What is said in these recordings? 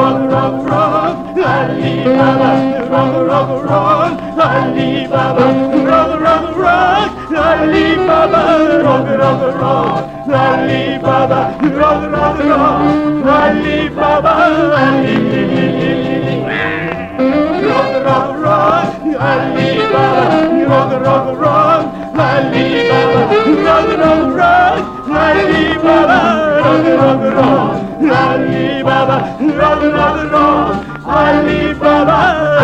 Rock, rock, rock, Ali Baba. Rock, rock, rock, Ali Baba. Rock, rock, rock, Ali Baba. Rock, rock, rock, Ali Baba. Rock, rock, Baba. Ali. Rock, rock, rock, Ali Baba. Rock, rock, Ali Rock, Ali Baba. Rock, rock, rock, Ali Baba.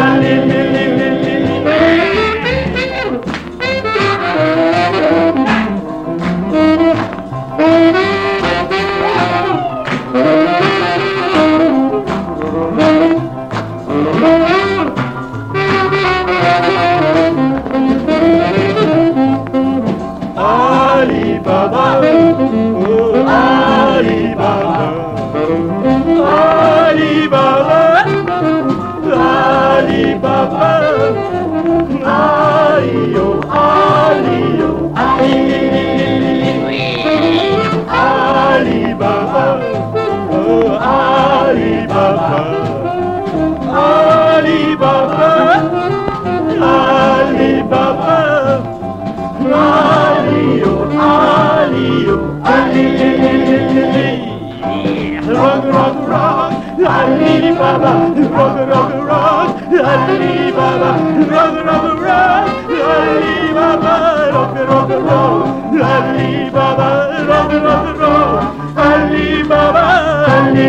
Ali Baba, oh Ali Baba, Ali Baba, Ali Baba, Ali Baba. Rock, rock, rock, Ali Baba. Rock, rock, rock, Ali Baba. Rock, rock, rock, Ali Baba. Rock, rock, rock, Ali Baba. Ali.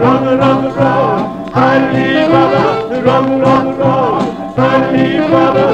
Rock, rock, rock, Ali Baba. Rock, rock, rock, Ali.